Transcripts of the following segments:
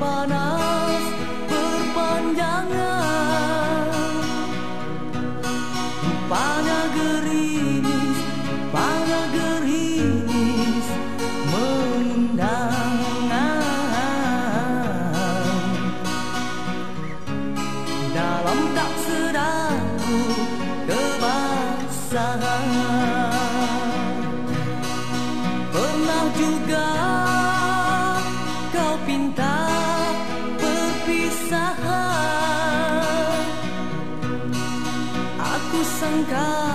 panas berpanjangan Rupanya gerimis, rupanya gerimis mengundang Dalam tak sedangku kau pinta perpisahan. Aku sangkakan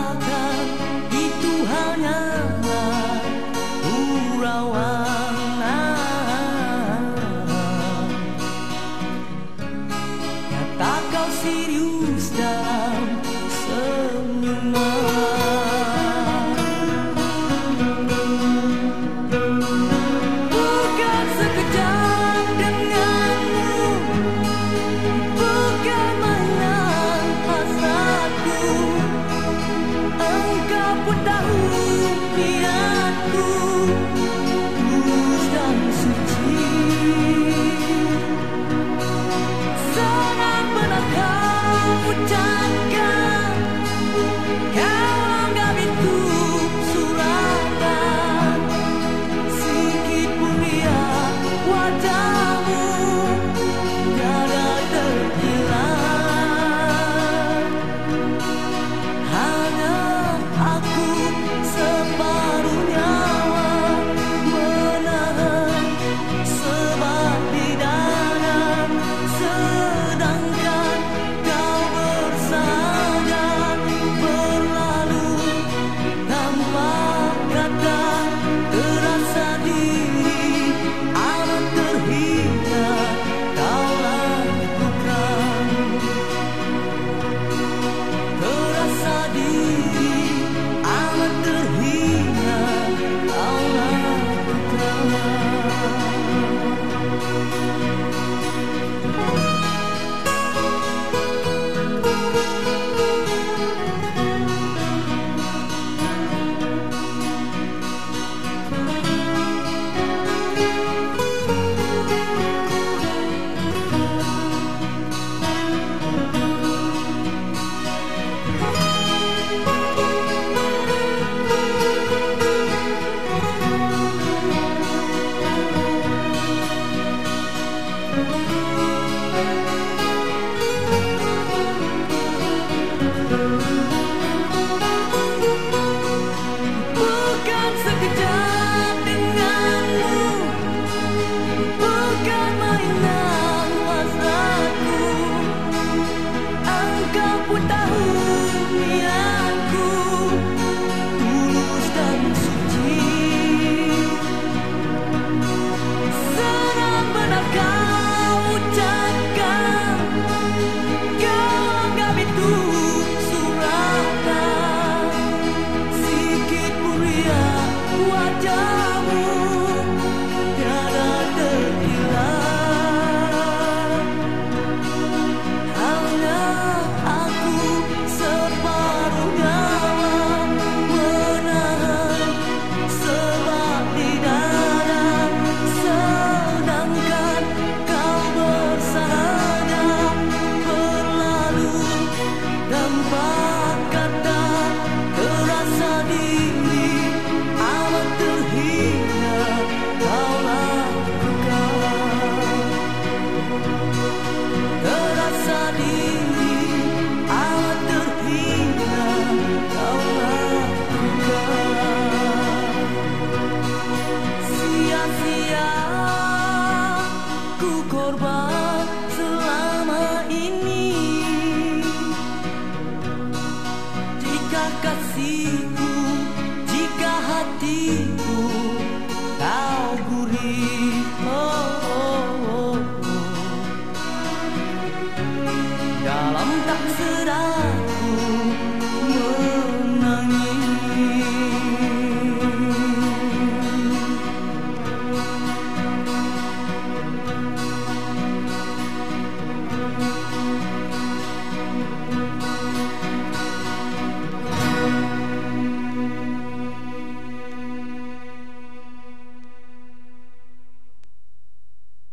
Música nunca se